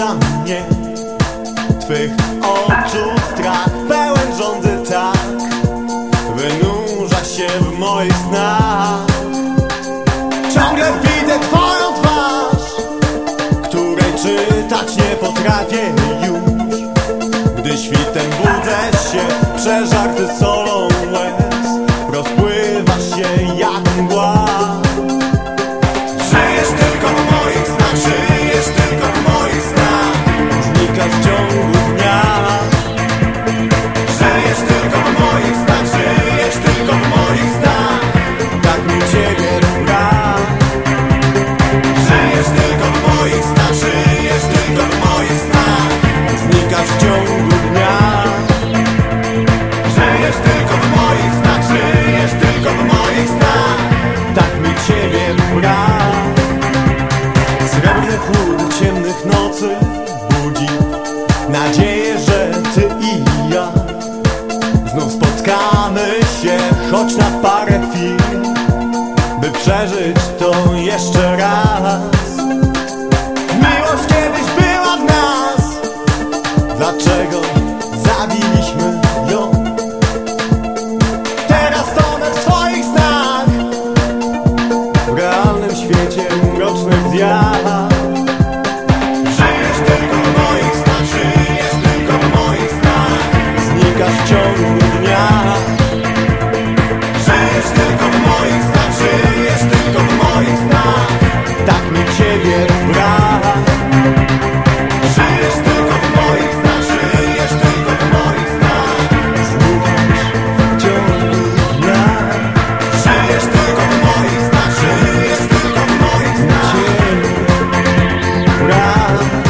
dla mnie. Twych oczu strach Pełen rządy tak. Wynurza się w moich snach. Ciągle widzę twoją twarz Której czytać nie potrafię już. Gdy świtem budzę się Przeżarty solą w ciągu dnia Żyjesz tylko w moich snach Żyjesz tylko w moich snach. Tak mi ciebie brak Srebrny chłód ciemnych nocy budzi Nadzieję, że ty i ja Znów spotkamy się. Choć na parę chwil By przeżyć to time